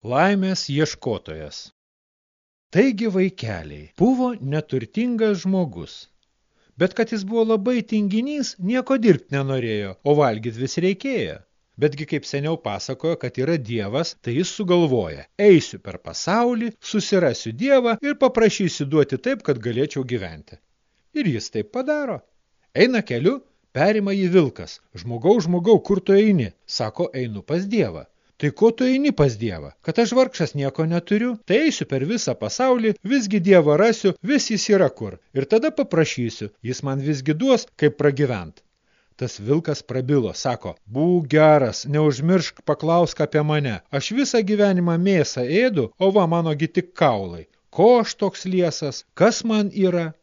Laimės ieškotojas. Taigi vaikeliai, buvo neturtingas žmogus. Bet kad jis buvo labai tinginys, nieko dirbti nenorėjo, o valgyti vis reikėjo. Betgi kaip seniau pasakojo, kad yra dievas, tai jis sugalvoja. Eisiu per pasaulį, susirasiu dievą ir paprašysiu duoti taip, kad galėčiau gyventi. Ir jis taip padaro. Eina keliu, perima jį vilkas. Žmogau, žmogau, kur tu eini? Sako, einu pas dievą. Tai ko tu eini pas Dievą? Kad aš vargšas nieko neturiu? Tai eisiu per visą pasaulį, visgi Dievą rasiu, vis jis yra kur. Ir tada paprašysiu, jis man visgi duos, kaip pragyvent. Tas vilkas prabilo, sako, būk geras, neužmiršk paklausk apie mane. Aš visą gyvenimą mėsą ėdu, o va manogi tik kaulai. Ko aš toks liesas? Kas man yra?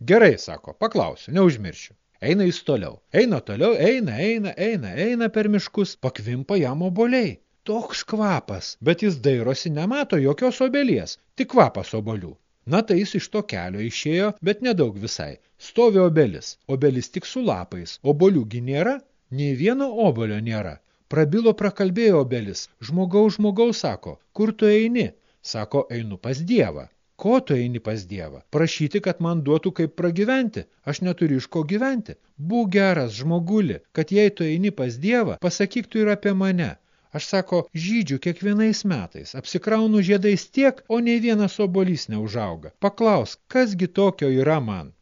Gerai, sako, paklausiu, neužmiršiu. Eina jis toliau. Eina toliau, eina, eina, eina, eina per miškus, pakvimpa jam oboliai toks kvapas, bet jis dairosi nemato jokios obelies, tik kvapas obolių. Na tai jis iš to kelio išėjo, bet nedaug visai. Stovi obelis, obelis tik su lapais, oboliųgi nėra, nei vieno obolio nėra. Prabilo prakalbėjo obelis, žmogaus žmogaus sako, kur tu eini? Sako, einu pas Dievą. Ko tu eini pas Dievą? Prašyti, kad man duotų kaip pragyventi. Aš neturiu iš ko gyventi. Būk geras, žmoguli, kad jei tu eini pas Dievą, pasakyk tu ir apie mane. Aš sako, žydžiu kiekvienais metais, apsikraunu žiedais tiek, o nei vienas obolys neužauga. Paklaus, kasgi tokio yra man?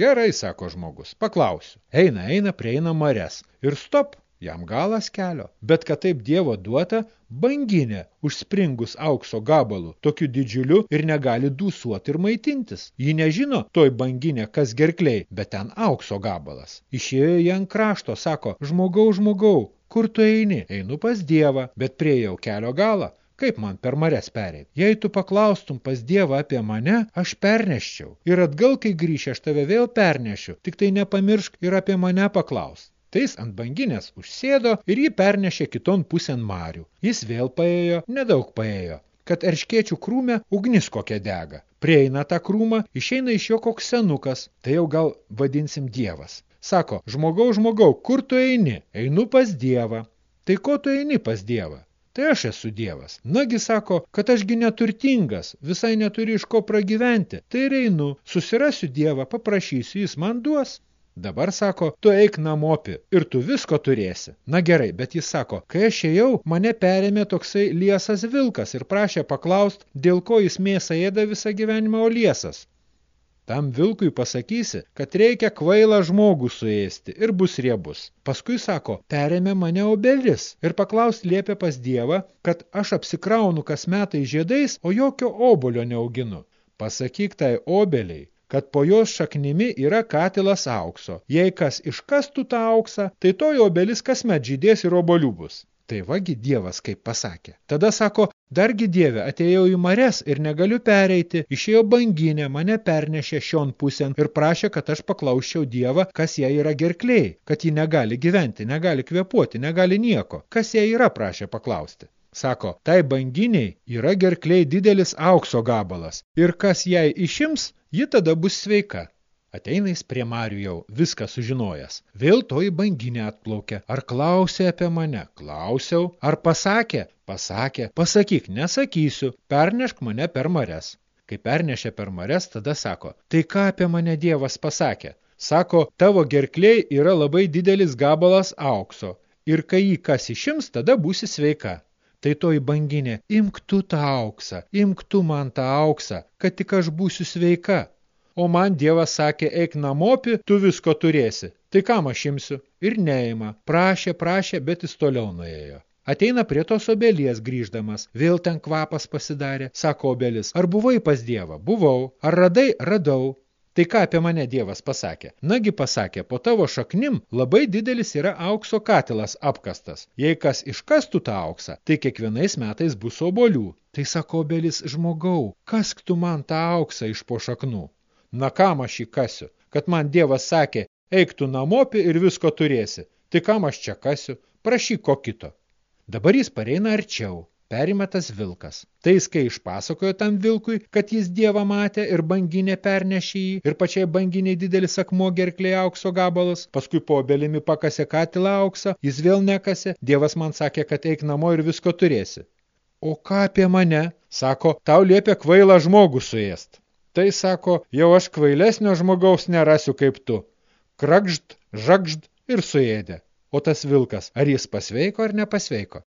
Gerai, sako žmogus, paklausiu. Eina, eina, prieina mares. Ir stop, jam galas kelio. Bet kad taip dievo duota, banginė, užspringus aukso gabalu, tokiu didžiuliu ir negali dūsuoti ir maitintis. Ji nežino, toj banginė, kas gerkliai, bet ten aukso gabalas. Išėjo į ant krašto, sako, žmogau, žmogau, Kur tu eini? Einu pas Dievą, bet priejau kelio galą. Kaip man per mares pereit? Jei tu paklaustum pas Dievą apie mane, aš perneščiau. Ir atgal, kai grįši, aš tave vėl pernešiu. Tik tai nepamiršk ir apie mane paklaus. Tai jis ant banginės užsėdo ir jį pernešė kiton pusėn marių. Jis vėl paėjo, nedaug paėjo kad erškėčių krūme ugnis kokia dega. Prieina tą krūmą, išeina iš jo koks senukas, tai jau gal vadinsim dievas. Sako, žmogau, žmogau, kur tu eini? Einu pas Dievą. Tai ko tu eini pas Dievą? Tai aš esu Dievas. Nagi sako, kad ašgi neturtingas, visai neturi iš ko pragyventi. Tai ir einu, susirasiu Dievą, paprašysiu, jis man duos. Dabar sako, tu eik namopi ir tu visko turėsi. Na gerai, bet jis sako, kai aš ėjau, mane perėmė toksai liesas vilkas ir prašė paklaust, dėl ko jis mėsą ėda visą gyvenimą, o liesas. Tam vilkui pasakysi, kad reikia kvailą žmogų suėsti ir bus riebus. Paskui sako, perėmė mane obelis ir paklaus liepė pas Dievą, kad aš apsikraunu kas metai žiedais, o jokio obolio neauginu. Pasakyk tai obeliai, kad po jos šaknimi yra katilas aukso. Jei kas iškastų tą auksą, tai toji obelis kasmet žydės ir obolių bus. Tai vagi Dievas kaip pasakė. Tada sako, dargi Dieve, atėjau į mares ir negaliu pereiti, išėjo banginė, mane pernešė šion pusėn ir prašė, kad aš paklausčiau Dievą, kas jai yra gerkliai, kad ji negali gyventi, negali kvepuoti, negali nieko. Kas jai yra, prašė paklausti. Sako, tai banginiai yra gerkliai didelis aukso gabalas ir kas jai išims, ji tada bus sveika. Ateina jis prie Marių jau, viską sužinojęs. Vėl toji banginė atplaukė. Ar klausė apie mane? Klausiau. Ar pasakė? Pasakė. Pasakyk, nesakysiu. Pernešk mane per mares. Kai pernešė per mares, tada sako, tai ką apie mane Dievas pasakė? Sako, tavo gerkliai yra labai didelis gabalas aukso. Ir kai jį kas išims, tada būsi sveika. Tai toji banginė, imk tu tą auksą, imk tu man tą auksą, kad tik aš būsiu sveika o man Dievas sakė, eik namopi, tu visko turėsi. Tai kam aš imsiu? Ir neima. Prašė, prašė, bet jis toliau nuėjo. Ateina prie tos obelies grįždamas, vėl ten kvapas pasidarė, sako obelis, ar buvai pas Dievą? Buvau. Ar radai? Radau. Tai ką apie mane Dievas pasakė? Nagi pasakė, po tavo šaknim labai didelis yra aukso katilas apkastas. Jei kas iškastų tą auksą, tai kiekvienais metais bus obolių. Tai sako obelis žmogau, kask tu man tą auksą iš po šaknų. Na kam aš jį kasiu? Kad man Dievas sakė, eik tu namopi ir visko turėsi. Tai kam aš čia kasiu? Prašyk ko kito. Dabar jis pareina arčiau. Perima tas vilkas. Tai jis kai išpasakojo tam vilkui, kad jis dievą matė ir banginė pernešė jį, ir pačiai banginiai didelis akmuo gerklė aukso gabalas, paskui po obelimi pakasė katilą auksą, jis vėl nekasė, dievas man sakė, kad eik namo ir visko turėsi. O ką apie mane? Sako, tau liepia kvailą žmogų suėst. Tai sako, jau aš kvailesnio žmogaus nerasiu kaip tu. Krakžd, žakžd ir suėdė. O tas vilkas, ar jis pasveiko ar nepasveiko?